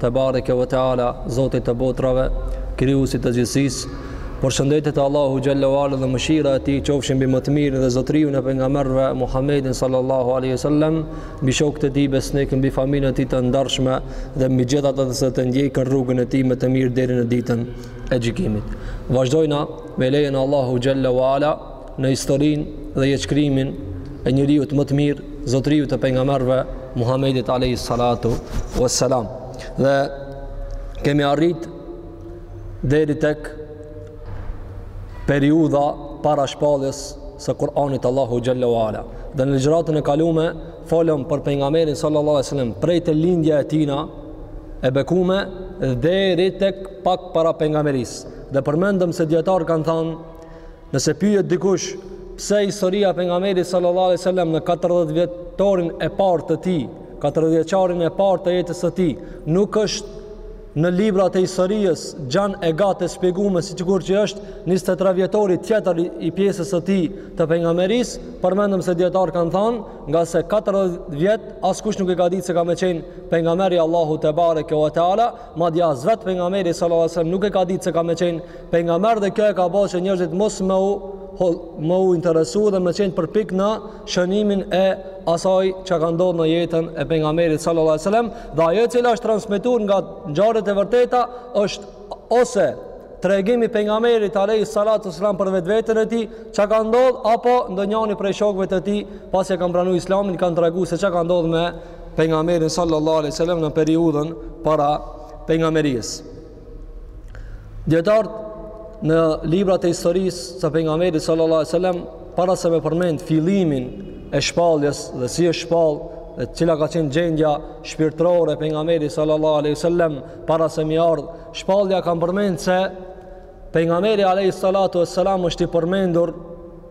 Te bareke ve teala, Zotit të botrave, Krijuesit të gjithësisë, përshëndetjet e Allahu xhallahu ala dhe mëshira e tij qofshin mbi më të mirin dhe zotriun e pejgamberëve Muhammedin sallallahu alaihi wasallam, mbi shokët e tij besnik, mbi familjen e tij të ndershme dhe mbi gjithë ata që e ndjekin rrugën e tij me të mirë deri në ditën e gjykimit. Vazhdojna me lejen e Allahu xhallahu ala në historinë dhe jetëshkrimin e njeriut më të mirë, zotriut të pejgamberëve, Muhammedit Alejhi Salatu Veselam. Dhe kemi arrit deri tek periudha para shpalljes së Kur'anit të Allahu xhallahu ala. Dhe në ligjëratën e kalume, folëm për pejgamberin sallallahu sallam, prej te lindja e tina, e bekume, deri tek pak para pejgamberisë. Dhe përmendëm se dijetarët kanë thanë, Nëse pyet dikush pse historia e pejgamberit sallallahu alajhi wasallam në 40 vjetorin e parë të tij, 40 vjeçarin e parë të jetës së tij, nuk është në librat e historisë gjan e gatë e shpjegume sikur që është 23 vjetori tjetër i pjesës së tij të pejgamberisë, përmendëm se dijetarët kanë thanë, ngase 40 vjet askush nuk e ka ditë se ka me qenë pejgamber i Allahu te bareke ve teala, Madje as vet pejgamberi sallallahu alajhi wasallam nuk e ka ditë se ka me qenë pejgamber dhe kjo e ka ba që njerëzit mos me u me u interesu dhe me qenë përpik në shënimin e asaj çka ka ndodh në jetën e pejgamberit sallallahu alajhi wasallam dhe ajo e cila është transmetu nga ngjarjet e vërteta është ose tregimi i pejgamberit alayhi salatu wasallam për vetveten e tij çka ka ndodh apo ndonjani prej shokëve të tij pasi e kanë pranu islamin kanë tregu se çka ka ndodh me pejgamberin sallallahu alaihi wasallam në periudhën para pejgamberisë. Dijetarët në librat e historisë së pejgamberit sallallahu alaihi wasallam para se me përmend fillimin e shpalljes dhe si është shpall dhe cila ka qenë gjendja shpirtërore e pejgamberit sallallahu alaihi wasallam para se m'i ardh shpallja kanë përmend se pejgamberi alaihi salatu wasallam është i përmendur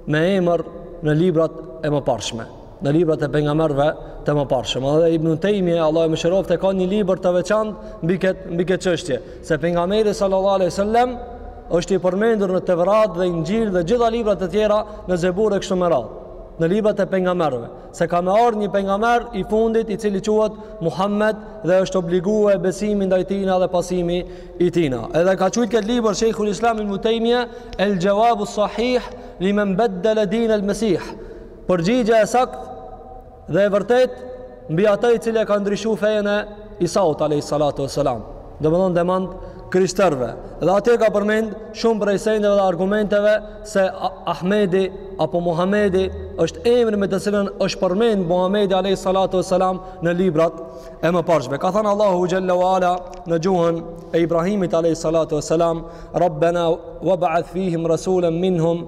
me emër në librat e mëparshme. në librat e pejgamberëve të mëparshëm. Edhe Ibn Taymija, Allahu e mëshiroftë, ka një libër të veçantë mbi këtë mbi këtë çështje, se pejgamberi sallallahu alaihi wasallam është i përmendur në Tevrat dhe Injil dhe gjitha librat e tjera në Zebur e kështu me radhë. Në librat e pejgamberëve, se ka me ardh një pejgamber i fundit i cili quhet Muhammed dhe është obligu besimi ndaj tina dhe pasimi i tina. Edhe e ka qujt këtë libër Sheikhul Islam Ibn Taymija, El Jawab Sahih liman baddala din al-Masih Përgjigja e saktë dhe e vërtetë mbi atë i cili e ka ndryshuar fenë e Isaut alayhi salatu wasalam. Domthon demant krishterëve. Dhe atje ka përmend shumë prej sendeve dhe argumenteve se Ahmedi apo Muhamedi është emri me të cilën është përmend Muhamedi alayhi salatu wasalam në librat e mëparshme. Ka thënë Allahu xhalla wala në gjuhën e Ibrahimit alayhi salatu wasalam, "Rabbana wab'ath fihim rasulan minhum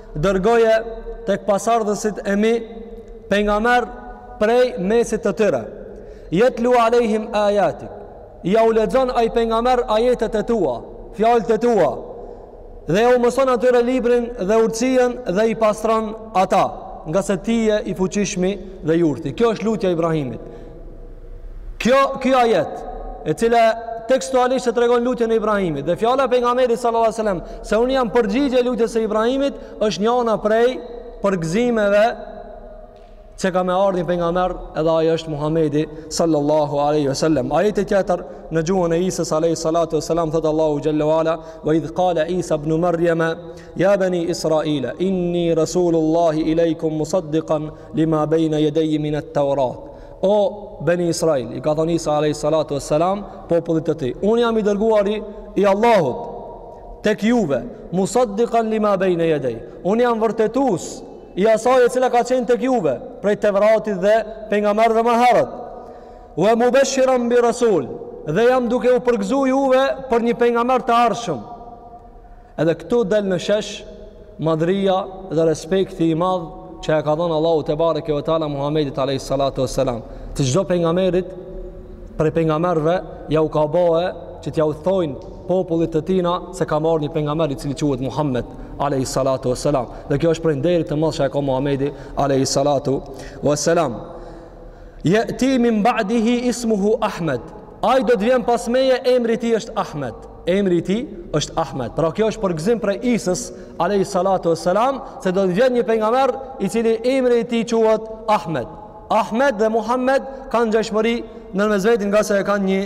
dërgoje tek pasardhësit e mi pejgamber prej mesit të tyre yatlu alayhim ayatik ja u lexon ai pejgamber ajetet e tua fjalët e tua dhe u mëson atyre librin dhe urtësinë dhe i pastron ata nga se ti je i fuqishmi dhe i urti kjo është lutja e Ibrahimit Kjo, kjo ajet, e cila tekstualisht e tregon lutjen e Ibrahimit dhe fjala e pejgamberit sallallahu alajhi wasallam se un jam përgjigje e lutjes së Ibrahimit është njana prej përgëzimeve që ka me ardh një pejgamber edhe ai është Muhamedi sallallahu aleyhi ve sellem ajeti tjetër në gjuhën e Isës aleyhi salatu ve selam thotë Allahu xhelle ve ala ve idh kale Isa bnu Merjeme ja beni Israile inni Rasulullahi ilejkum musaddikan Lima bejna jedejji minet Teurat. O, Beni Israel, i ka thonë Isa alejhi salatu ve selam, popullit të tij, unë jam i dërguari i Allahut, tek juve, musaddikan lima bejna jedej, unë jam vërtetus, i asaj e cila ka qenë tek juve, prej Tevratit dhe pejgamberëve më herët, ue mubeshiren bi rasul, dhe jam duke u përgzu juve për një pejgamber të ardhshëm, Edhe këtu del në shesh madhëria dhe respekti i madh që e ka dhënë Allahu tebareke ve teala Muhamedit alayhi salatu wassalam. Të çdo pejgamberit prej pejgamberve ja u ka bo që t'ja u thojnë popullit të tina se ka me ardh një pejgamber i cili quhet Muhammed alayhi salatu wassalam. Dhe kjo është prej nderit të madh që e ka Muhamedi alayhi salatu wassalam. Jeti min ba'dihi ismuhu Ahmed. Ai do të vjen pas meje emri i tij është Ahmed. Emri i tij është Ahmed. Pra kjo është përgëzim prej Isës alayhi salatu wassalam se do të vjen një pejgamber i cili emri i tij quhet Ahmed. Ahmed dhe Muhammed kanë gjashmëri në mes veti nga se e kanë një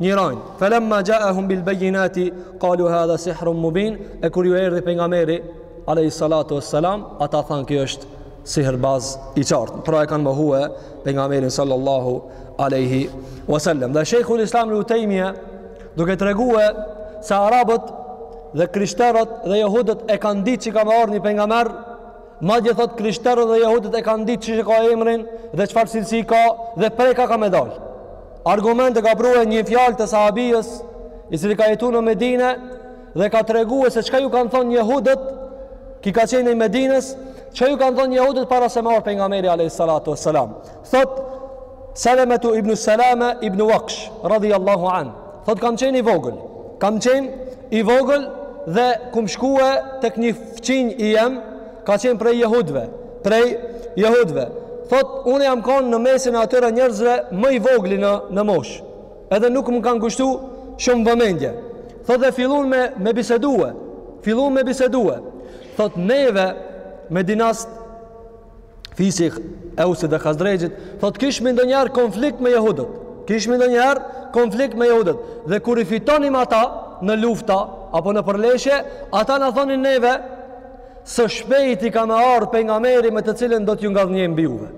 një rrënjë. Falamma ja'ahum bil bayyinati qalu hadha sihrun mubin. E kur ju erdhi pejgamberi alayhi salatu wassalam, ata thanë kjo është sihrbaz i qartë. Pra e kanë mohue pejgamberin sallallahu alaihi wasallam. Dhe Sheikhul Islam Ibn Taymiyyah Duke tregue se arabët dhe krishterët dhe jehudët e kanë ditë që ka me ardh një pejgamber, madje thotë krishterët dhe jehudët e kanë ditë si që ka emrin dhe çfarë cilësi ka dhe prej kah ka me dalë. Argumente ka prue një fjalë të sahabijes, i cili ka jetu në Medine dhe ka tregue se çka ju kanë thonë jehudët, ky ka qenë i Medinës, çka ju kanë thonë jehudët para se me ardh pejgamberi a.s. Thot Selemetu ibn Selame ibn Waksh, radijallahu anh, thot kam qenë i vogël, kam qenë i vogël dhe kam shkue tek një fqinj i jem, ka qenë prej jehudve, prej jehudve, thot unë jam konë në mesin e atyre njerëzve më i vogli në, në moshë, edhe nuk më kanë kushtu shumë vëmendje. Thot dhe fillun me, me bisedue, fillun me bisedue, thot neve me dinast fisi Eusit dhe Hazrexhit, thot kishmi ndonjëherë konflikt me jehudët. Kishmi ndonjëherë konflikt me jehudët. Dhe kur i fitonim ata në lufta, apo në përleshje, ata na thonin neve, së shpejti ka me ardh pejgamberi me të cilin do t'ju ngadhënjim mbi juve.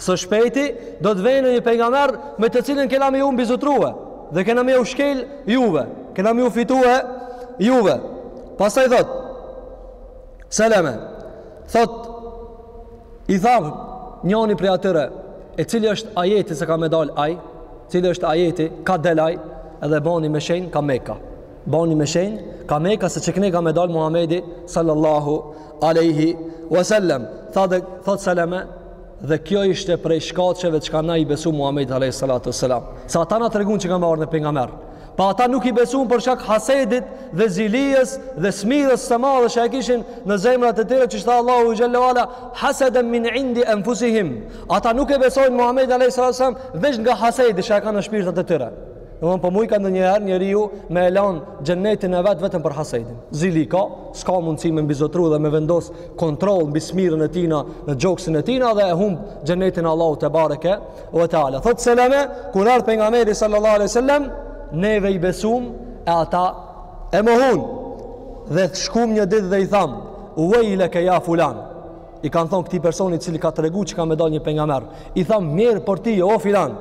Së shpejti do të vjen një pejgamber me të cilin kena me ju mbizotru juve. Dhe kena me ju shkel juve. Kena me ju fitue juve. Pastaj thotë, Seleme, thot, i tha njoni prej atyre, e cili është ajeti se ka me dalë ai, cili është ajeti, kah del ai, edhe boni me shenjë kah Meka. Boni me shenjë kah Meka se qe këne ka me dalë Muhamedi sallallahu aleyhi wasallam. Tha dhe, thot Seleme, dhe kjo ishte prej shkaqeve që ka na i besu Muhamedi aleyhi sallatu sallam. Se ata na tregun që ka me ardh një pejgamber. Po ata nuk i besuan për shkak hasedit dhe zilisë dhe smirës së madhe që e kishin në zemrat e tyre, që tha Allahu xhelle ue ala, hasadan min indi anfusihim. Ata nuk e besojnë Muhamedit alayhis salam veç nga hasedi që e kanë në shpirtat e tyre. Domthon po mujka ndonjëherë njeriu me e lan xhennetin e vet vetëm për hasedin. Zili ka, s'ka mundësi me mbizotru dhe me vendos kontroll mbi smirën e tina në gjoksin e tina dhe e humb xhennetin e Allahut tebareke Ue teala, thotë Seleme, kur erdh pejgamberi sallallahu alai sallam, neve i besum e ata e mohun. Dhe shkum një ditë dhe i thamë, uejleke ja fulan. I kanë thonë këti personi cili ka tregu që ka me dalë një pejgamber. I thamë, mjerë për ti, o filan.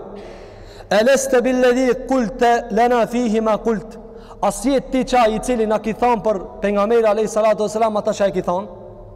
Eleste billedhi kulte, lena fihi ma kulte. A s'je ti qaj i cili na ki thonë për pejgamberin alai sallatu alai sallam, ata çka i ki thonë?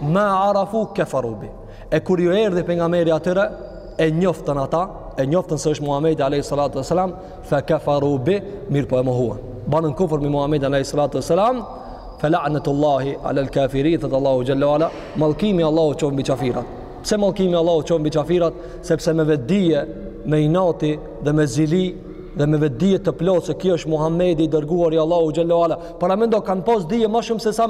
Ma arafu kefaru bi. E kur ju erdhi pengameri atyre, e njoftën ata, e njoftën se është Muhammed a.s. Fe kefaru bi, mirëpo e mohuan. Banën kufër mi Muhammed a.s. Fe la'netullahi alel kafirin, thotë Allahu Xhelle ue Ala, mallkimi i Allahut qoftë mbi qafirat. Pse mallkimi i Allahut qoftë mbi qafirat? Sepse me vetëdije, me inati dhe me zili, dhe me vetëdije të plotë se ky është Muhamedi i dërguari i Allahut xhelle ue ala. Paramendo kanë pas dije ma shumë se sa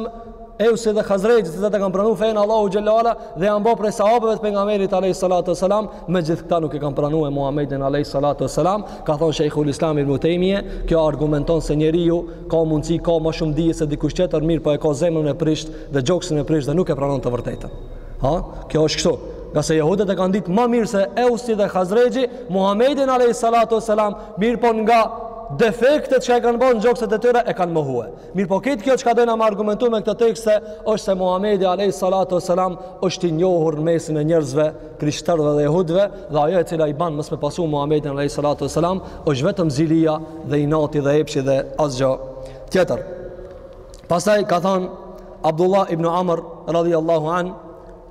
Eusi dhe Hazrexhi të cilët e kanë pranu fenë e Allahut Xhelle ue ala dhe janë bo prej sahabëve të pengamerit Alejhi Salatu ue Selam megjithë këta nuk e kanë pranue Muhammedin Alejhi Salatu ue Selam ka thonë Shejhul Islam Ibnu Tejmije kjo argumenton se njeriu ka mundësi ka ma shumë dije se dikush tjetër mirëpo e ka zemrën e prisht dhe gjoksin e prisht dhe nuk e pranon të vërtetën ha? kjo është kështu nga se jehudet e kanë ditë ma mirë se Eusi dhe Hazrexhi Muhammedin Alejhi Salatu ue Selam mirëpo nga defektet çka i kanë në gjokset e tyre e kanë mohue Mirëpo krejt kjo çka dojna me argumentu me këto tekste, është se Muhamedi Alejhi Salatu ue Selam është i njohur në mesin e njerëzve, krishterëve dhe jehudve, dhe ajo e cila i ban mos me pasu Muhamedin Alejhi Salatu ue Selam, është vetëm zilia dhe inati dhe epshi dhe asgjo tjetër. Pastaj ka thonë Abdullah ibn Amr, radijallahu anh,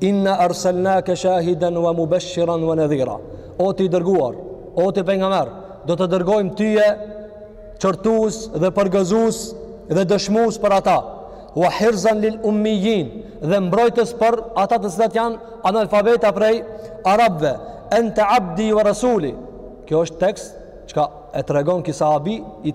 Inna arsalnaka shahidan wa mubashiran wa nadhira. O ti i dërguar, o ti pejgamber, do të dërgojmë tyje qortues dhe përgëzues dhe dëshmues për ata. Wa hirzan lil ummiyin dhe mbrojtës për ata të cilët janë analfabeta prej arabëve. Anta abdi wa rasuli. Kjo është tekst çka e tregon ky sahabi i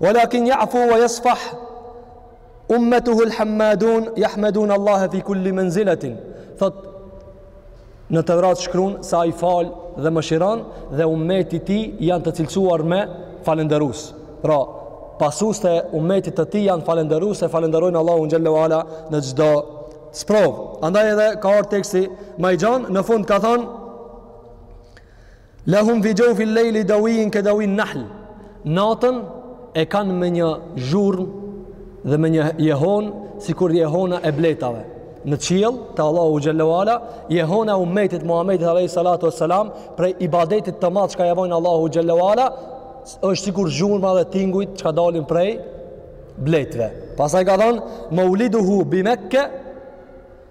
Walakin ya'fu wa yasfah ummatuhu al-hammadun yahmadun Allah fi kulli manzilatin. Thotë në Tevrat shkruan se ai fal dhe mëshiron dhe ummeti i tij janë të cilësuar me falënderues. Pra, pasuesit e umetit të tij janë falënderues e falenderojnë Allahun xhelle ue ala në çdo sprovë. Andaj edhe ka ardh teksti ma i gjanë, në fund ka thonë, Lahum fi jawfi al-layli dawin ka dawin nahl. Natën e kanë me një zhurmë dhe me një jehonë sikur jehona e bletave. Në qiell te Allahu xhelle ue ala jehona e ummetit Muhammedit alayhi salatu wassalam prej ibadetit të madh çka ia bojnë Allahut xhelle ue ala është sikur zhurma dhe tingujt çka dalin prej bletëve. Pastaj ka thënë Mauliduhu bi Mekka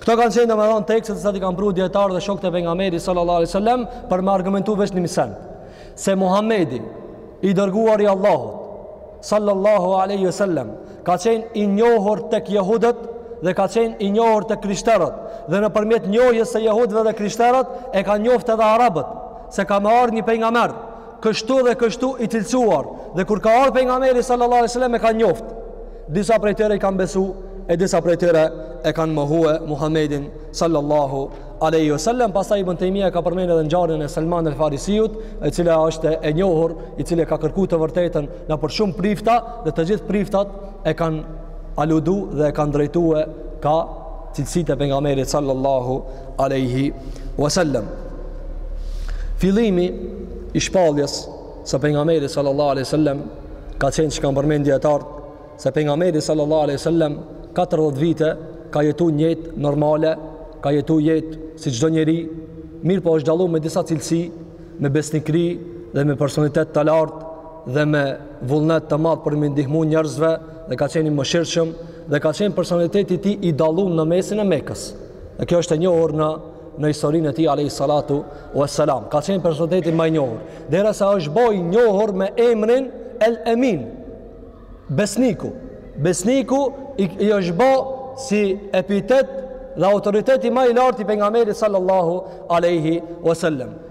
Këto kanë qenë domethënë tekste të cilat i kanë pru dijetarët dhe shokët e pejgamberit sallallahu alaihi wasallam për me argumentu veç një sen, se Muhamedi i dërguari i Allahut sallallahu alaihi wasallam ka qenë i njohur tek jehudët dhe ka qenë i njohur tek krishterët dhe nëpërmjet njohjes së jehudëve dhe krishterët e kanë njoft edhe arabët se ka me ardh një pejgamber kështu dhe kështu i cilësuar dhe kur ka ardhur pejgamberi sallallahu alaihi wasallam e kanë njoft disa prej tyre i kanë besu e disa prej tyre e kanë mohue Muhammedin sallallahu alaihi wasallam pastaj ibn Tejmija e ka përmendur edhe ngjarjen e Salman el Farisiut e cila është e njohur i cili e ka kërku të vërtetën nëpër shumë prifta dhe të gjithë priftat e kanë aludu dhe e kanë drejtu ka cilësitë e pejgamberit sallallahu alaihi wasallam. Fillimi i shpalljes së pejgamberit sallallahu alaihi wasallam ka qenë që kanë përmend dijetarët se pejgamberi sallallahu alaihi wasallam 40 vite ka jetu një jetë normale, ka jetu jetë si çdo njeri, mirëpo është dallu me disa cilësi, me besnikëri dhe me personalitet të lartë dhe me vullnet të madh për m'i ndihmu njerëzve dhe ka qenë i mëshirshëm dhe ka qenë personaliteti i tij i dallum në mesin e Mekës. Dhe kjo është e njohur në historinë e tij alayhi salatu wassalam. Ka qenë personaliteti ma i njohur. Derisa është bo i njohur me emrin El Emin. Besniku. Besniku i është bo si epitet dhe autoriteti ma i lartë i pejgamberit sallallahu alaihi wasallam.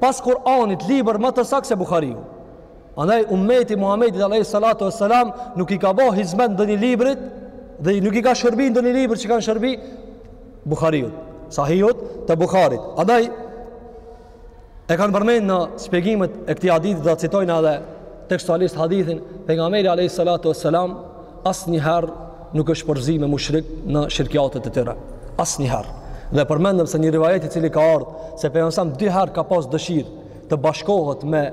pas Kur'anit libër ma të saktë se Buhariu. Andaj ummeti i Muhamedit alayhi salatu wassalam nuk i ka bo hizmet ndonjë librit dhe nuk i ka shërby ndonjë libër që i kanë shërby Buhariut, Sahihut të Buharit. Andaj e kanë përmend në shpjegimet e këtij hadithi dhe citojna edhe tekstualisht hadithin pejgamberi alayhi salatu wassalam asnjëherë nuk është përzi me mushrikë në shirkijatet e tyre. Asnjëherë. Dhe përmendëm se një rivajet, i cili ka ardhë se pejgamberi alejhi selam dy herë ka pas dëshirë të bashkohet me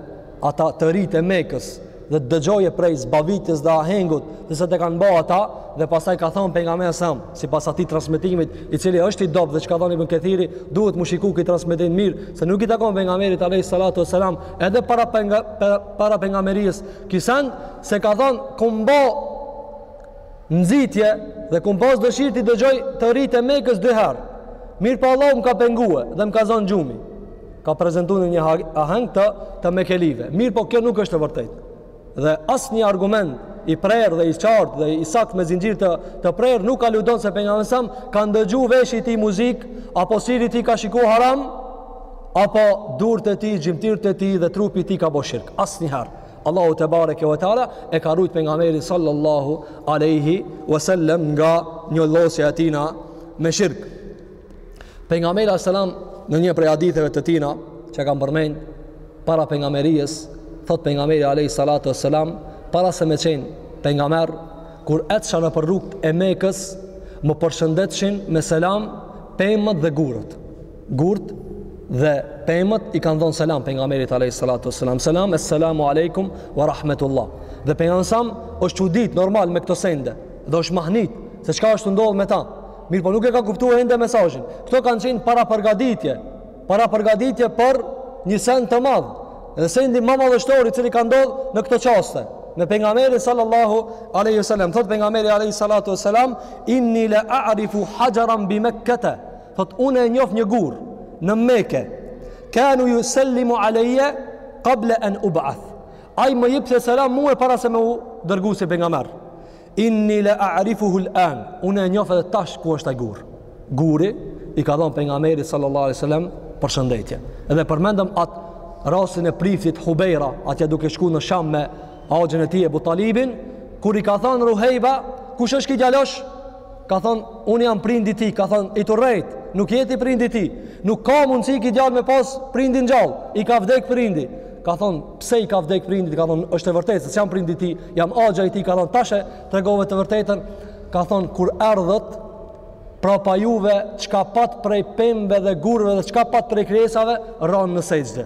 ata të rijtë e Mekës dhe të dëgjojë prej zbavitjes dhe ahengut se si e kanë bo ata dhe pastaj ka thanë pejgamberi alejhi selam sipas atij transmetimit i cili është i dobët dhe që ka thanë Ibn Kethiri duhet m'u shiku ky transmetim mirë se nuk i takon pejgamberit alejhi salatu ue selam edhe para pejga, para pejgamberijes Ky send se ka thënë kum bo nxitje dhe kum pas dëshirë t'i dëgjoj të rijtë e Mekës dy herë. Mirëpo Allahu më ka pengu dhe më ka zanë gjumi. Ka prezentu në një aheng të, të mekelijve. Mirëpo kjo nuk është e vërtetë. Dhe asnjë argument i prerë dhe i qartë dhe i saktë me zinxhir të, të prerë nuk aludon se pejgamberi alejhi selam ka ndëgju veshi i tij muzikë apo syri i tij ka shiku haram apo durët e tij, gjymtyrët e tij dhe trupi i tij ka bo shirk. Asnjëherë. Allahu tebareke ue teala e ka rujt pejgamberin sallallahu aleyhi wasallam nga njollosja e tina me shirk. Pejgamberi alejhi selam në një prej haditheve të tina që kam përmend para pejgamberijes, thotë pejgamberi aleyhi salatu wasallam para se me qenë pejgamber, kur ecsha nëpër rrugët e Mekës, më përshëndetshin me selam pemët dhe gurët. gurt dhe pemët i kanë dhon selam pejgamberit alayhi salatu wasalam selam assalamu alaykum wa rahmatullah dhe pejgamberi sam është çudit normal me këto sende dhe është mahnit se çka është u ndodh me ta mirëpo nuk e ka kuptu ende mesazhin këto kanë qenë parapërgatitje parapërgatitje për një send të madh dhe sendi ma madhështor i cili ka ndodh në këto çaste me pejgamberin sallallahu alaihi wasallam thotë pejgamberi alaihi salatu wasalam inni la a'rifu hajaran bi makkah Thotë unë e njof një gur në Mekë. Kanu yusallimu alayya qabla an ub'ath. Ai më jipke selam mue para se me u dërgu si pejgamber. Inni la a'rifuhu al-an. Unë e njof edhe tash ku është ai gur. Guri i ka dhanë pejgamberit sallallahu alaihi wasallam përshëndetje. Edhe përmendëm atë rastin e priftit Hubeira, atje duke shku në Sham me axhën e tij Ebu Talibin, kur i ka thonë Ruhejba, kush është ki djalosh? ka thon unë jam prindi i tij ka thon je tu rrejt nuk je ti prindi i tij nuk ka mundsi ki djal me pas prindin gjallë i ka vdek prindi ka thon pse i ka vdek prindi ka thon është e vërtetë se s'jam prindi i tij jam axha i tij ka thon tash e tregove të vërtetën ka thon kur erdhët prapa juve çka pat prej pemve dhe gurve dhe çka pat prej krijesave ranë në sexhde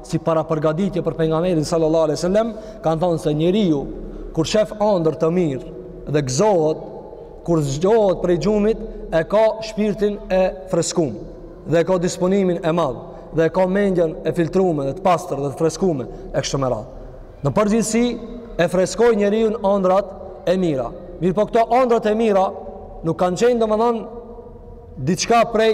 si parapërgaditje për pejgamberin sallallahu alaihi sallam, kanë thonë se njeriu, kur shef andër të mirë dhe gëzohet, kur zgjohet prej gjumit, e ka shpirtin e freskum, dhe e ka disponimin e madh, dhe e ka mendjen e filtrume, dhe të pastër, dhe të freskume, e kështu me radhë. Në përgjithësi, e freskojnë njeriun andrat e mira. Mirëpo këto andrat e mira, nuk kanë qenë domethonë, diçka prej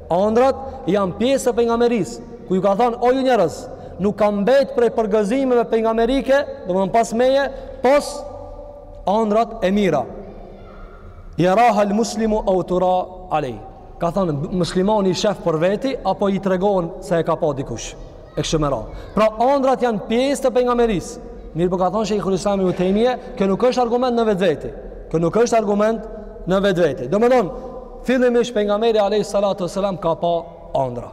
Andrrat janë pjesë e pejgamberisë, ku ju ka thanë o ju njerëz, nuk ka mbet prej përgëzimeve pejgamberike, domethan pas meje, pos andrrat e mira. Jarahal muslimu au tura alej. Ka thanë muslimani i shef për veti apo i tregon se e ka pa dikush. E kështu me radhë. Pra ondrat janë pjesë të pejgamberisë. Mirëpo ka thonë Sheikhul Islam Ibn Taymije, kjo nuk është argument në vetvete. Kjo nuk është argument në vetvete. Domthon, fillimisht pejgamberi alayhi salatu wasalam ka pa ondra.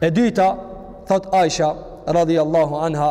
E dyta, thotë Aisha radhiyallahu anha,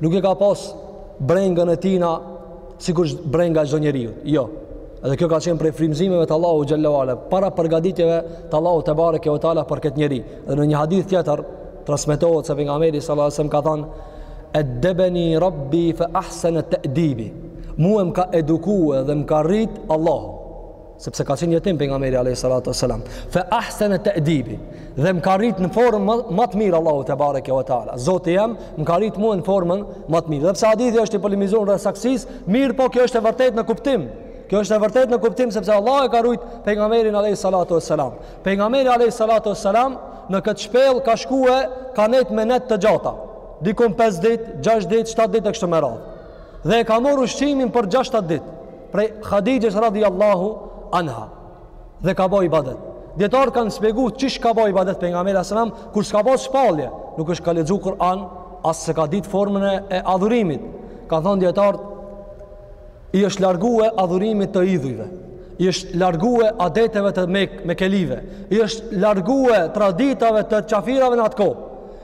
Nuk e ka pas brengën e tina sikur brenga e çdo njeriu. Jo. Edhe kjo ka qenë prej frymzimeve të Allahut xhel-le ve ala, parapërgaditjeve të Allahut tebareke ve teala për këtë njeri. Dhe në një hadith tjetër, transmetohet se pejgamberi sallallahu alaihi wasallam ka thanë eddebeni rabbi fa ahsana ta'dibi. Mue m'ka eduku edhe më ka rrit Allahu. sepse ka qenë jetim pejgamberi alayhi salatu wasalam fa ahsana ta'dibi dhe më ka rrit në formën ma të mirë Allahu tebareke ve teala zoti jem më ka rrit mu në formën ma të mirë dhe pse hadithi është i polemizun rreth saktësisë mirëpo kjo është e vërtetë në kuptim kjo është e vërtetë në kuptim sepse Allahu e ka rrit pejgamberin alayhi salatu wasalam pejgamberi alayhi salatu wasalam në këtë shpellë ka shkue ka nejt me net të gjata dikun 5 ditë 6 ditë 7 ditë e kështu me radhë Dhe e ka morë ushqimin për 6-7 ditë prej Hadijës radhiyallahu anha. Dhe ka ba ibadet. Dijetarët kanë shpjegu qysh ka ba ibadet pejgamberi sallallahu alajhi wasallam kur s'ka pas shpallje, nuk është ka lexu Kur'an, as s'e ka ditë formën e adhurimit. Kanë thanë dijetarët i është largue adhurimit të idhujve i është largue adeteve të me, mekelive i është largue traditave të qafirave në atë kohë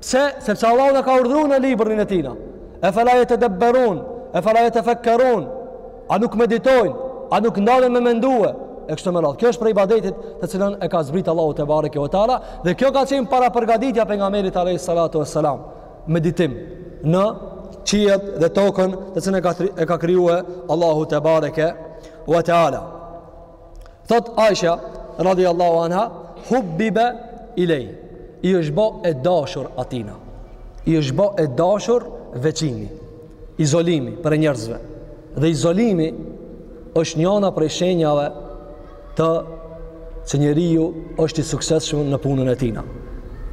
Pse? Sepse Allahu na ka urdhru në librin e Tina. E fela jetedebberun, e fela jetefekkerun, a nuk meditojnë, a nuk ndalen me mendue, e kështu me radhë. Kjo është prej ibadetit të cilën e ka zbrit Allahu tebareke ve teala dhe kjo ka qenë parapërgatitja pejgamberit alayhi salatu vesselam. Meditim në qiejt dhe tokën të cilën e ka e ka krijue Allahu tebareke ve teala. Thotë Aisha radhiyallahu anha, "Hubbibe ilej." I është bo e dashur atina. I është bo e dashur veçimi, izolimi prej njerëzve. Dhe izolimi është njana prej shenjave të se njeriu është i suksesshëm në punën e tina.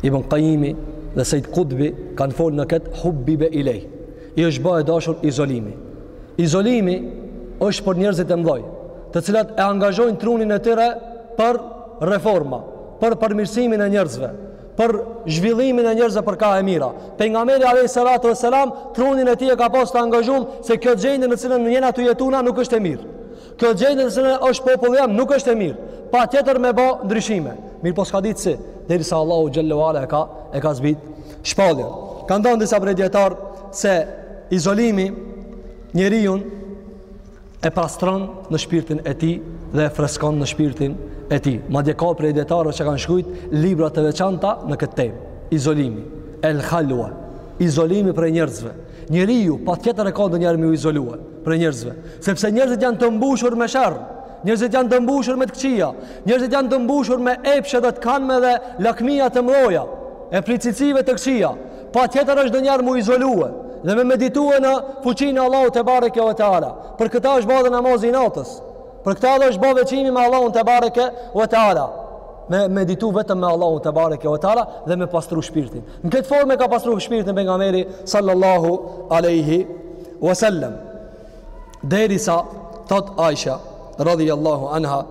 Ibn Kajimi dhe Sejid Kutbi kanë fol në këtë hubbibe ilej. I është bo e dashur izolimi. Izolimi është për njerëzit e mdhoj, të cilat e angazhojnë trunin e tyre për reforma, për përmirësimin e njerëzve, për zhvillimin e njerëzve për ka e mira. Pejgamberi alayhi salatu vesselam trunin e tij e ka pas të angazhum se kjo gjendje në cilën jena tu jetu na nuk është e mirë. Kjo gjendje në cilën është populli jem nuk është e mirë. Patjetër me bo ndryshime. Mirëpo s'ka ditë si, derisa Allahu xhallahu ala e ka e ka zbrit shpalljen. Kanë thanë disa prej dijetarëve se izolimi njeriun e pastron në shpirtin e tij dhe e freskon në shpirtin e tij. Madje ka prej dijetarëve që kanë shkrujt libra të veçanta në këtë temë. Izolimi, el khalwa, izolimi prej njerëzve. Njeriu patjetër e ka ndonjëherë m'u izolue. prej njerëzve, sepse njerëzit janë të mbushur me sherr, njerëzit janë të mbushur me të këqija, njerëzit janë të mbushur me epshe dhe të kanë edhe lakmia të mdhoja, e fëlliqësive të këqija, patjetër është ndonjëherë m'u izolue, dhe me meditue në fuqinë e Allahut tebareke ve teala, për këta është ba edhe namazi i natës, për këta dhe është ba veçimi me Allahun tebareke ve teala, me meditu vetëm me Allahun tebareke ve teala, dhe me pastru shpirtin. Në këtë formë e ka pastru shpirtin e pejgamberit sallallahu alaihi wasallam. Derisa thot Aisha radhiyallahu anha,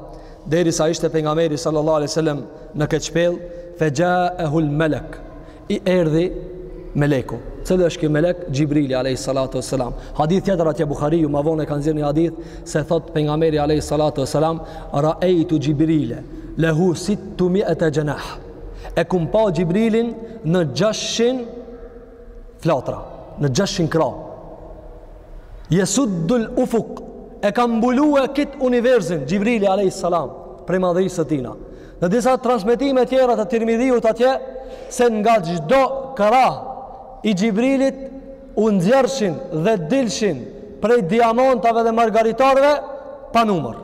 derisa ishte pejgamberi sallallahu alaihi wasallam në këtë shpellë, fa ja'ahu al-malak. I erdhi meleku. Cili është ky melek? Xhibrili alayhi salatu wasalam. Hadith tjetër atje Buhariu ma vonë e ka nxjerr një hadith se thot pejgamberi alayhi salatu wasalam, "Ra'aytu Xhibrile lahu 600 janah." e kum pa Xhibrilin në 600 flatra, në 600 krah. Jesuddul ufuk, e ka mbulue kit univerzin, Xhibrili a.s. prej madhërisë së tina. Në disa transmetime tjera të Tirmidhiut atje, se nga çdo krah i Xhibrilit u nxjerrshin dhe dilshin prej diamantave dhe margaritarve, pa numër.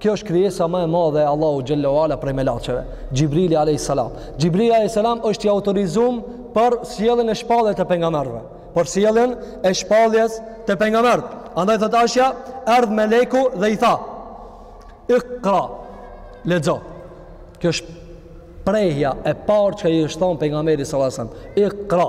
Kjo është krijesa ma e madhe e Allahu xhelle ve ala prej melaqeve. Xhibrili alayhis salam. Xhibrili alayhis salam është i autorizum për sjelljen e shpalljes të pejgamberëve. Për sjelljen e shpalljes te pejgamberët. Andaj thot Aishja, erdh meleku dhe i tha: "Iqra." Lexo. Kjo është shprehja e parë që i është thonë pejgamberit sallallahu alajhi wasallam. Iqra.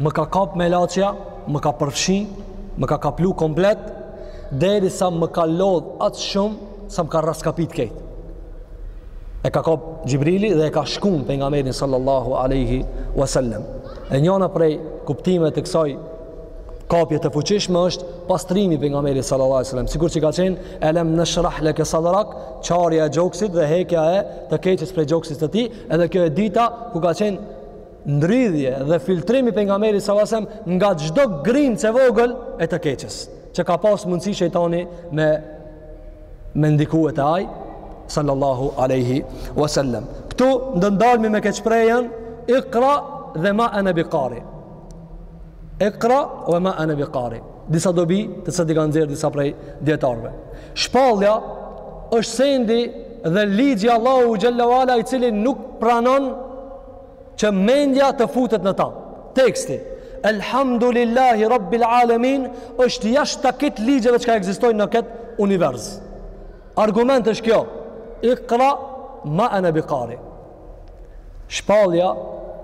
Më ka kap melaqja, më ka përfshi, më ka kaplu komplet, derisa më ka lodh aq shumë, sa më ka rraskapit kejt. E ka kap Xhibrili dhe e ka shkun pejgamberin sallallahu aleyhi wasallem. E njona prej kuptime të kësaj kapje të fuqishme është pastrimi i pejgamberit sallallahu aleyhi wasallem. Sikur që ka qenë, elem neshrah leke sadrak, qarja e gjoksit dhe hekja e të keqës prej gjoksit të tij, edhe kjo e dyta ku ka qenë ndridhje dhe filtrim i pejgamberit salasem nga çdo grimcë e vogël e të keqes që ka pas mundësi shejtani me me ndikue te ai sallallahu aleyhi wasallem këtu do ndalmi me këtë shprehjen ikra dhe ma ene bikari ikra dhe ma ene bikari disa dobi të cilat i kanë nxjerr disa prej djetarve shpallja është sendi dhe ligji i Allahut xhelle ve ala i cili nuk pranon që mendja të futet në ta. Teksti Elhamdulillahi Rabbil Alamin është jashtë të kit ligjeve çka ekzistojnë në këtë univers. Argument është kjo, ikra ma ene bikari. Shpallja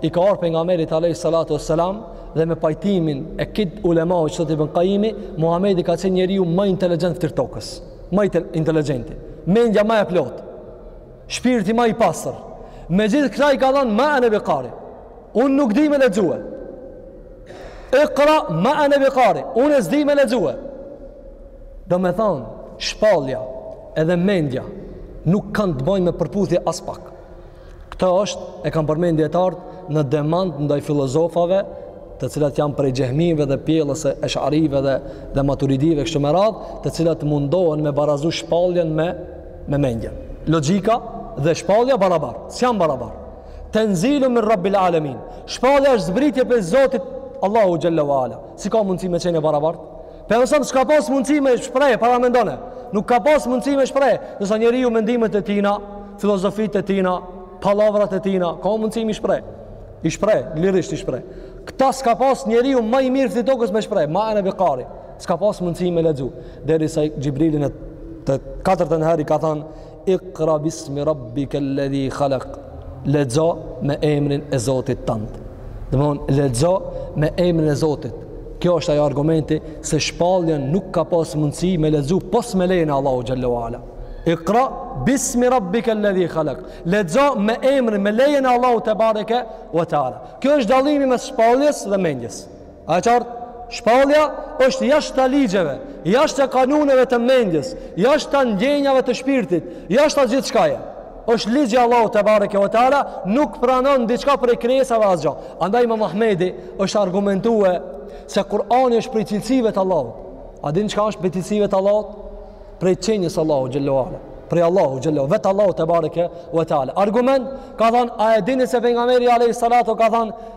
i ka ardh pejgamberit alejhi salatu ve selam dhe me pajtimin e kit ulemave që thotë Ibn Kajimi, Muhamedi ka qenë njeriu ma inteligjent në fytyrë të tokës, ma inteligjenti, mendja ma e plotë. Shpirti ma i pastër. Me gjithë këta i ka thanë ma ene bikari. Unë nuk di me lexue. Ikra, ma ene bikari. Unë s'di me lexue. Domethonë, shpallja edhe mendja nuk kanë të bojnë me përputhje aspak. Këta është, e kam përmend, e qartë, një demant ndaj filozofave të cilat janë prej xhehmive dhe pjellës së esharive dhe, dhe maturidive kështu me radhë, të cilat mundohen me barazu shpalljen me me mendje. Logjika dhe shpallja barabar, s'janë barabar. Tenzilun min Rabbil Alemin. Shpallja është zbritje prej Zotit Allahu xhelle ve ala. Si ka mundësi me qenë barabart? Pejgamberi a.s. s'ka pas mundësi me shpreh, paramendone. Nuk ka pas mundësi me shpreh. Ndërsa njeriu mendimet e tina, filozofitë e tina, pallavrat e tina, ka mundësi m'i shpreh. I shpreh, lirisht i shpreh. Këta s'ka pas njeriu ma i mirë i tokës me shpreh, ma ene bikari. S'ka pas mundësi me lexu, derisa Xhibrili në të katërtën herë i ka thanë Iqra bismi rabbika alladhi khalaq. Lexo me emrin e Zotit tand. Domethonë lexo me emrin e Zotit. Kjo është ajo argumenti se shpalljen nuk ka pas mundësi me lexu pos me lejen e Allahut xhelle ve ala. Iqra bismi rabbika alladhi khalaq. Lexo me emrin me lejen e Allahut tebareke ve teala. Kjo është dallimi mes shpalljes dhe mendjes. A e qartë? Shpallja është jashtë ligjeve, jashtë kanuneve të mendjes, jashtë ndjenjave të shpirtit, jashtë gjithçkaje. është ligji i Allahut tebareke ve teala, nuk pranon diçka prej krijesave asgjo. Andaj imam Ahmedi është argumentue se Kurani është prej cilësive të Allahut. A dini çka është prej cilësive të Allahut? Prej qenies së Allahut xhelle ve ala. Prej Allahut xhelle ve ala. Vetë Allahu tebareke ve teala. Argument, ka thonë, a e dini se Pejgamberi a.s. ka thonë,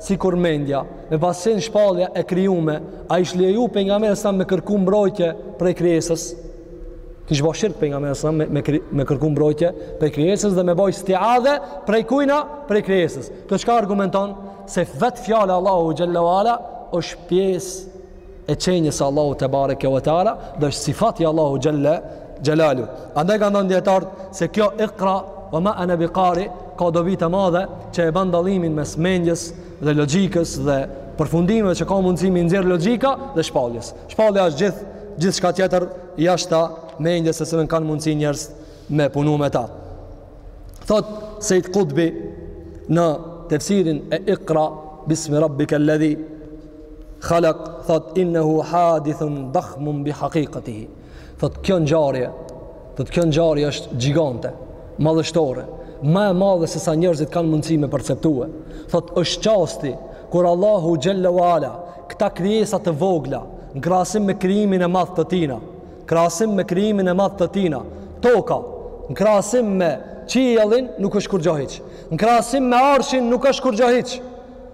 Sikur mendja, me pas qenë shpallja e krijume, a ish leju Pejgamberi me kërku mbrojtje prej krijesës? Kish bo shirk Pejgamberi a.s. me, me, me kërku mbrojtje prej krijesës dhe me bo istiadhe prej kujna prej krijesës. Kjo çka argumenton? Se vetë fjala e Allahut xhelle ve ala është pjesë e qenies së Allahut tebareke ve teala dhe është sifat i Allahut xhelle xhelaluhu andaj kanë thënë dijetarët se kjo ikra wa ma ana biqari ka dobi të madhe që e ban dallimin mes mendjes dhe logjikës dhe përfundimeve që ka mundësi m'i nxjerr logjika dhe shpalljes shpallja është gjithë gjithçka tjetër jashta mendjes të cilën kanë mundësi njerëzit me punu me ta thotë Sejid Kutbi në tefsirin e ikra bismi rabbikelledhi Khalak thot innehu hadithun dakhmun bi hakikatihi. Thot kjo ngjarje, thot kjo ngjarje është gjigante, madhështore, më e madhe se sa njerëzit kanë mundësi me perceptue. Thot është qasti kur Allahu xhelle ue ala këta krijesa të vogla në krahasim me krijimin e madh të tina, krahasim me krijimin e madh të tina, toka, në krahasim me qiellin nuk është kurgjo hiç, në krahasim me arshin nuk është kurgjo hiç,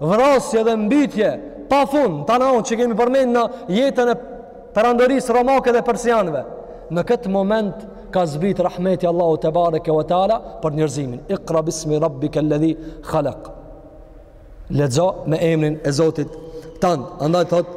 Vrasje dhe mbytje pa fund, tana ato që kemi përmend në jetën e perandorisë romake dhe persianëve. Në këtë moment ka zbrit rahmeti i Allahut tebareke ve teala për njerëzimin. Iqra bismi rabbika alladhi khalaq. Lexo me emrin e Zotit tand. Andaj thot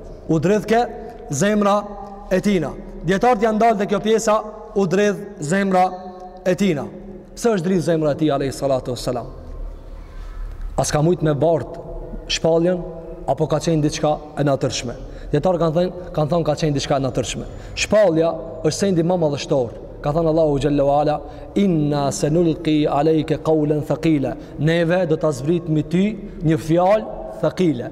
u dridhke zemra e tina. Dijetarët janë ndalë te kjo pjesa u dridh zemra e tina. Pse është dridh zemra e tij, alejhi salatu ue selam. A s'ka mujtë me bartë shpalljen, apo ka qenë diçka e natyrshme. Dijetarët kanë thënë, kanë thënë ka qenë diçka e natyrshme. Shpallja është sendi ma madhështor. Ka thënë Allahu xhelle ue ala, inna se nulki alejke kaulen thëkile. Neve do ta zbresim mbi ty një fjalë thëkile.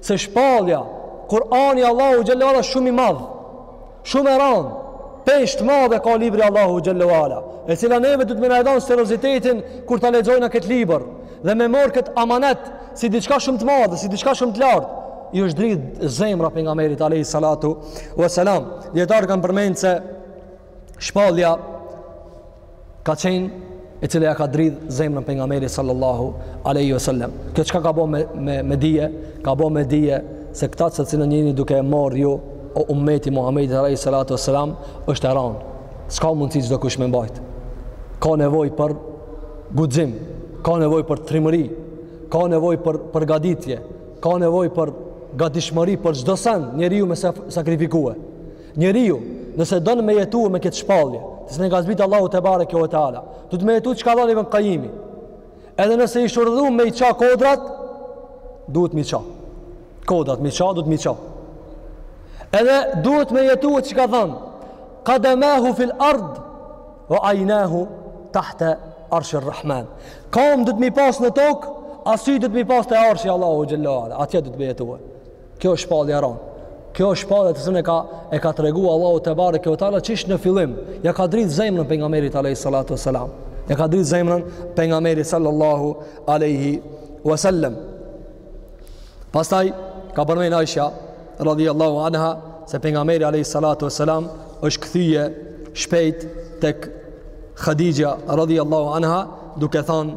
Se shpallja, Kur'ani i Allahut xhelle ue ala shumë i madh, shumë e ranë, peshë të madhe ka libri i Allahut xhelle ue ala, e cila neve duhet me na e dhon seriozitetin kur ta lexojna këtë libër, dhe me morë këtë amanet si diçka shumë të madhë, si diçka shumë të lartë, i është dridhë zemra pejgamberit Alejhi Salatu Veselam. Dijetarët kanë përmend se shpallja ka qenë e cila ja ka dridh zemrën pejgamberit sallallahu alaihi wasallam. Kjo çka ka bo me me me dije, ka bo me dije se këta të cilën jeni duke e marr ju o ummeti i Muhamedit alaihi salatu wasalam është e ranë. S'ka mundësi çdokush me mbajt. Ka nevojë për guxim, ka nevojë për trimëri, ka nevojë për përgatitje, ka nevojë për gatishmëri për çdo sen njeriu me sakrifikue. Njeriu, nëse don me jetue me këtë shpallje, të cilën e ka zbrit Allahu tebareke ve teala, duhet me jetu ç'ka thanë Ibn Qayimi. Edhe nëse i urdhnu me i ça kodrat, duhet mi ça. Kodrat mi ça, duhet mi ça. Edhe duhet me jetue ç'ka thanë qadamahu fil ard wa aynahu tahta arsh ar-rahman. Kamt duhet mi pas në tokë, a sytë duhet mi pas te arshi i Allahut xhallahu. Atje duhet me jetue. Kjo është shpallja e ranë. Kjo është shpallja të cilën e ka e ka tregue Allahu tebareke ve teala qysh në fillim. Ja ka dridh zemrën pejgamberit alayhi salatu wasalam. Ja ka dridh zemrën pejgamberit sallallahu alaihi wasallam. Pastaj ka përmend Aisha radhiyallahu anha se pejgamberi alayhi salatu wasalam është kthye shpejt tek Khadija radhiyallahu anha duke thënë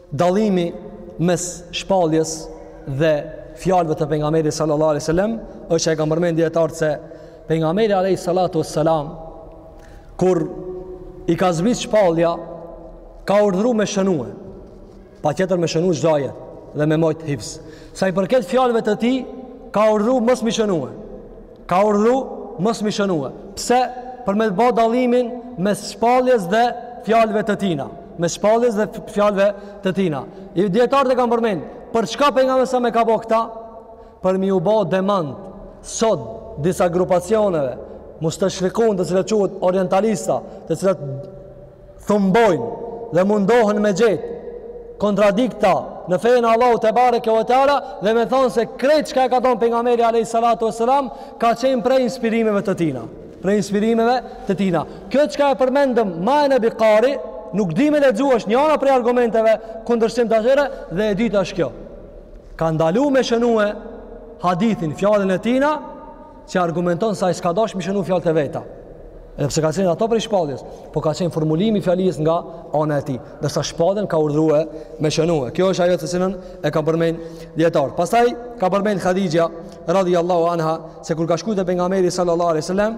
Dallimi mes shpalljes dhe fjalëve të pejgamberit sallallahu alaihi wasallam është që e kanë përmend dijetarët se pejgamberi alaihi salatu wassalam kur i ka zbrit shpallja ka urdhru me shënue patjetër me shënue çdo ajet dhe me mojt hifz sa i përket fjalëve të tij ka urdhru mos mi shënue Ka urdhru mos mi shënue. Pse? Për me bo dallimin mes shpalljes dhe fjalëve të tina. Mes shpalljes dhe fjalëve të tina. E dijetarët e kanë përmend, për çka pejgamberi a.s. e ka bo këta? Për me u bo demant, sot, disa grupacioneve, mustashrikun të cilët quhet orientalista, të cilët thumbojnë dhe mundohen me gjetë kontradikta në fenë e Allahut tebareke ue teala dhe me thonë se krejt çka e ka thonë pejgamberi a.s. ka qenë prej inspirimeve të tina prej inspirimeve të tina kjo çka e përmendëm ma ene bikari nuk di me lexu është njana prej argumenteve kundërshim të atyre dhe e dita është kjo ka ndalu me shënue hadithin fjalën e tina që argumenton se ai s'ka dasht mi shënu fjalët e veta. Edhe pse ka qenë ato prej shpalljes, po ka qenë formulimi i fjalës nga ana e tij. Ndërsa shpalljen ka urdhrue me shënu. Kjo është ajo të cilën e kanë përmend dijetarët. Pastaj ka përmend Hadixha radhiyallahu anha se kur ka shku te pejgamberi sallallahu alaihi wasallam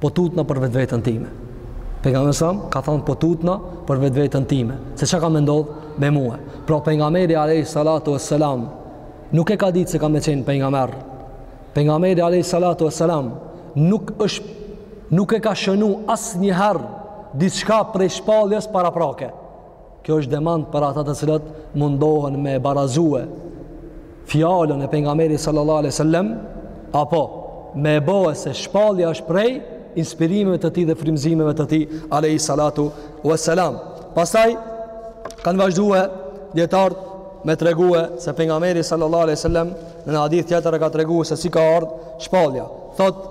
Po tutna për vetveten time. Pejgamberi a.s. ka thënë po tutna për vetveten time, se çka ka me ndodh me mue. Pra pejgamberi alayhi salatu wassalam nuk e ka ditë se ka me qenë pejgamber. Pejgamberi alayhi salatu wassalam nuk është nuk e ka shënu asnjëherë diçka prej shpalljes paraprake. Kjo është demant për ata të cilët mundohen me barazue fjalën e pejgamberit sallallahu alaihi wasallam apo me e bo se shpallja është prej inspirimeve të tij dhe frymëzimeve të tij alaihi salatu wasalam. Pastaj kanë vazhdue dijetarët me tregue se pejgamberi sallallahu alaihi wasallam në hadith tjetër e ka tregu se si ka ardh shpallja. Thotë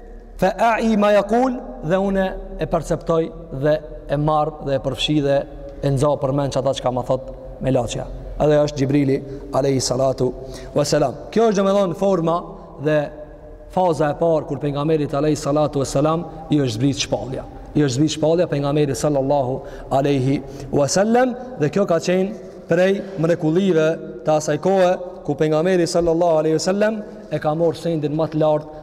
Fe ai ma jekul dhe unë e perceptoj dhe e marr dhe e përfshi dhe e nxa përmendsh ata çka ma thotë melaqja. Edhe është Xhibrili, alejhi salatu ve selam. Kjo është domethonë forma dhe faza e parë kur pejgamberit, alejhi salatu ve selam, i është zbrit shpallja. I është zbrit shpallja pejgamberit, sallallahu alejhi ve selem, dhe kjo ka qenë prej mrekullive të asaj kohe, ku pejgamberi, sallallahu alejhi ve selem, e ka morr sendin ma të lartë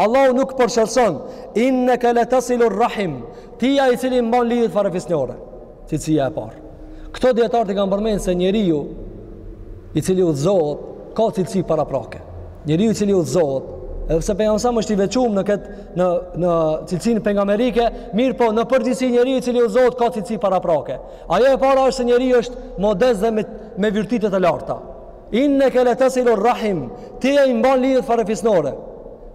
Allahu nuk poshtërson, inneke le tesilu rrahim, ti je ai i cili mban lidhjet farefisnore, cilësia e parë. Këto dijetarët i kanë përmend se njeriu, i cili udhëzohet, ka cilësi paraprake. Njeriu i cili udhëzohet, edhe pse pejgamberi alejhi selam është i veçum në këtë në në cilësinë pejgamberike, mirëpo në përgjithësi njeriu i cili udhëzohet ka cilësi paraprake. Ajo e para është se njeriu është modest dhe me me virtyte të larta. Inneke le tesilu rrahim, ti i mban lidhjet farefisnore.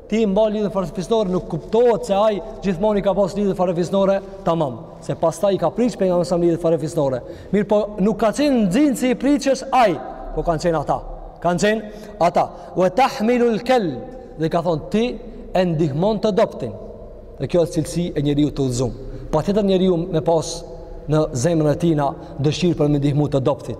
Ti i mban lidhjet farefisnore, nuk kuptohet se ai gjithmonë i ka pas lidhjet farefisnore, tamam. Se pastaj i ka prish pejgamberi alejhi selam lidhjet farefisnore. Mirëpo nuk ka qenë në gjinë si i prishës ai, po kanë qenë ata. Kanë qenë ata. Ue tahmilu l'kel, dhe i ka thonë ti e ndihmon të dobtin. Dhe kjo është cilësi e njeriut të udhëzum. Patjetër njeriu me pas në zemrën e tina dëshirë për me ndihmu të dobtit.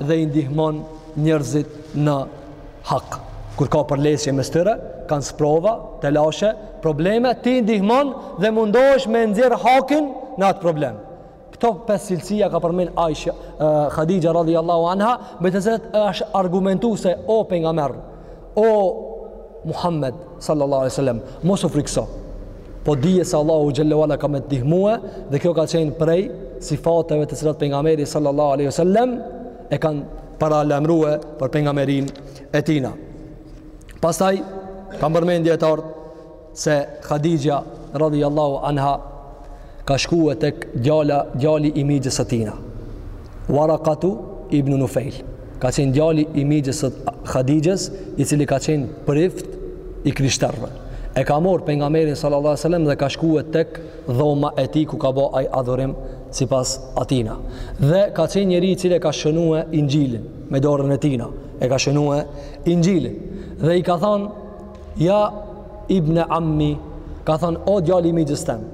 dhe i ndihmon njerëzit në hak. Kur ka përleshje mes tyre, kanë sprova, telashe, probleme, ti i ndihmon dhe mundohesh me nxjerr hakin në atë problem. Këto pesë cilësi ia ka përmend Aisha, uh, Khadija radhiyallahu anha, me të cilat është argumentuar se o pejgamber, O Muhammed sallallahu alaihi wasallam, mos u frikëso. Po dije se Allahu xhallahu ala ka me të ndihmue dhe kjo ka qenë prej sifateve të cilat pejgamberin sallallahu alaihi wasallam e kanë paralajmërue për pejgamberinë e tina. Pastaj kanë përmend dijetarët se Khadija radhiyallahu anha ka shkue tek djala djali i mixhës së tina Waraqatu ibn Nufail ka qenë djali i mixhës së Khadijës i cili ka qenë prift i krishterëve e ka marr pejgamberin sallallahu alaihi wasallam dhe ka shkue tek dhoma e tij ku ka bë ai adhurim sipas atina dhe ka qenë njeri i cili e ka shënue Inxhilin me dorën e tina e ka shënue Inxhilin dhe i ka thënë Ja ibn Ammi, ka thënë o djali i mixhës tem.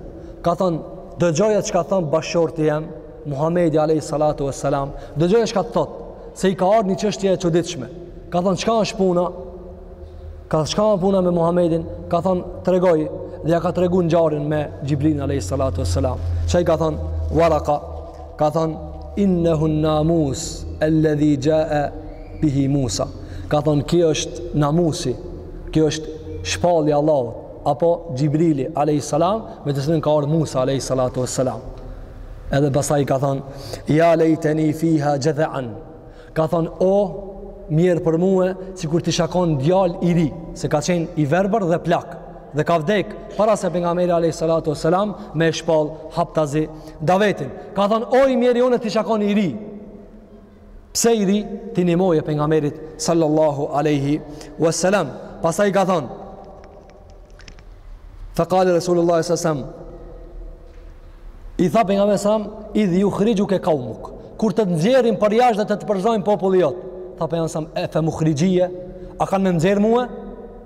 Ka thënë dëgjoja çka thotë bashkëshorti jem, Muhamedi alayhi salatu wassalam, dëgjoja çka thotë, se i ka ardhur një çështje e çuditshme. Ka thënë çka është puna? Çka është puna me Muhamedin? Ka thënë tregoj dhe ja ka tregu ngjarjen me Xhibrilin alayhi salatu wassalam. Ça i ka thënë Waraka, ka thënë innehu namus alladhi jaa bihi Musa. Ka thonë, kjo është namusi, kjo është shpallja e Allahut, apo Xhibrili, a.s. me të cilën ka ardh Musa, a.s. Edhe pastaj ka thonë, ja lejteni fiha xhedhean. Ka thonë, o, mjerë për mue, sikur t'isha kon djalë i ri, se ka qenë i verbër dhe plak, dhe ka vdek, para se pejgamberi, a.s. me e shpall haptazi davetin. Ka thonë, o, i mjeri unë t'isha kon i ri, Pse i ri t'i nimoje pejgamberit sallallahu aleyhi wasallam. Pastaj ka thonë, fa kale Resulullah sallam, i tha pejgamberit sallam, idh jukhrijuke kaumuk, kur të të nxjerrin përjashtë dhe të të përzojnë populli jot, tha pejgamberi sallam, e fe mukhrijije, a kanë me m'nxjerrë mue?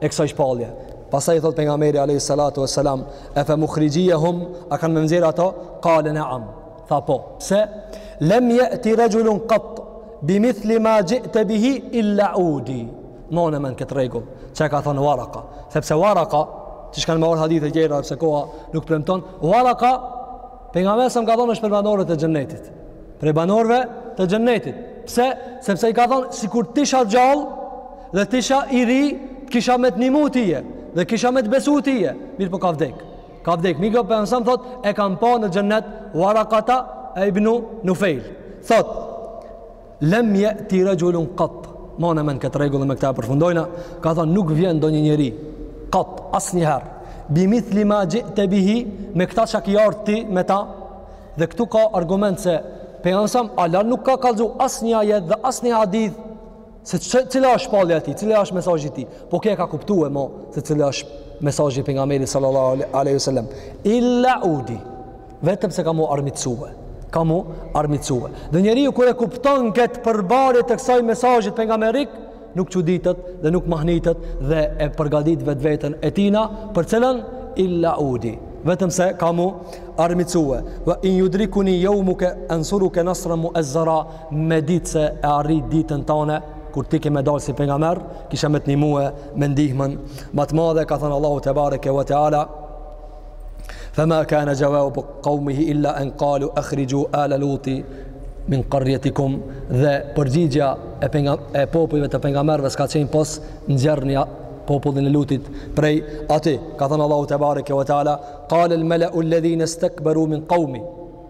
e kësaj shpallje. Pastaj i thot pejgamberi alayhi salatu wasalam, "E fa mukhrijihum a kanë me m'nxjerr ato?" Qale na'am. Tha po. Pse? Lam yati rajulun qat bi mithli ma ji'ta bihi illa udi. Mane n'men këtë rregull, çka ka thonë Waraka, sepse Waraka, ti shkan me or hadithe të tjera se koha nuk premton, Waraka pejgamberi sallam ka thonë është prej banorëve të xhennetit. Prej banorëve të xhennetit. Pse? Sepse i ka thonë sikur t'isha gjallë, Dhe të isha i ri, të kisha me të nimu tije, dhe kisha me të besu tije, mirëpo ka vdek. Ka vdek, mirëpo pejgamberi sallam thot, e kam pa në xhennet, Varakata ibnu Neufel. Thot, lem jeti rexhulun kat, mane n'men këtë rregull me këta e përfundojna, ka thonë, nuk vjen ndonjë njeri, kat, asnjëherë, bimithli ma xhite bihi, me këta çka ki ardh ti, me ta, dhe këtu ka argument se, pejgamberi sallam, hala nuk ka kallzu asnjë ajet dhe asnjë hadith, Se cila është shpallja e tij, cila është mesazhi i tij? Po ky e ka kuptue mo se cila është mesazhi i pejgamberit sallallahu alaihi wasallam? Illa udi. Vetëm se ka m'u armiqsue. Ka m'u armiqsue. Dhe njeriu kur e kupton këtë përmbajtje të kësaj mesazhit pejgamberik, nuk çuditet dhe nuk mahnitet dhe e përgatit vetveten e tina për cilën illa udi. Vetëm se ka m'u armiqsue. Wa in yudrikuni yawmuka ansuruka nasran mu'azzara. me ditë se e arrit ditën tane kur ti ke me dalë si pengamer kisha me të nimue me ndihmën ma të madhe ka thënë Allahu tebareke ve teala fe ma kane xhevabe kaumihi illa en kalu ekhrixhu ale Luti min karjetikum dhe përgjigja e, penga, e popujve të pengamerve s'ka qenë pos nxjerrnja popullin e Lutit prej aty ka thënë Allahu tebareke ve teala kalel meleu ledhine stekberu min kaumi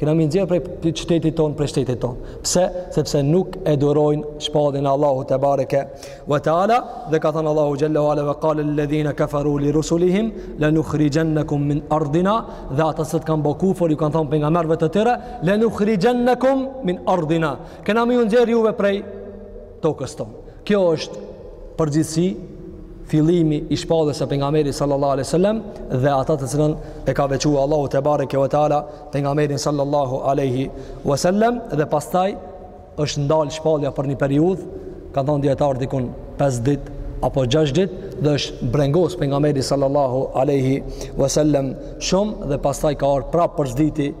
Kena me ju nxjerrë prej qytetit tonë, prej shtetit tonë. Pse? Sepse nuk e durojnë shpalljen e Allahut tebareke ve teala dhe ka thënë Allahu xhelle ve ala ve kalel ledhina kafaru li rusulihim le nukhrixhennekum min ardina dhe ata seç kanë bo kufër ju kanë thënë pejgamberëve të tyre le nukhrixhennekum min ardina. Kena me ju nxjerrë juve prej tokës tonë. Kjo është përgjithësi fillimi i shpalljes së pejgamberit sallallahu alaihi wasallam dhe ata të cilën e ka veçuar Allahu te bareke ve teala pejgamberin sallallahu alaihi wasallam dhe pastaj është ndal shpallja për një periudhë kanë thonë dijetarë dikun 5 ditë apo 6 ditë dhe është brengos pejgamberi sallallahu alaihi wasallam shumë dhe pastaj ka ardhur prapë për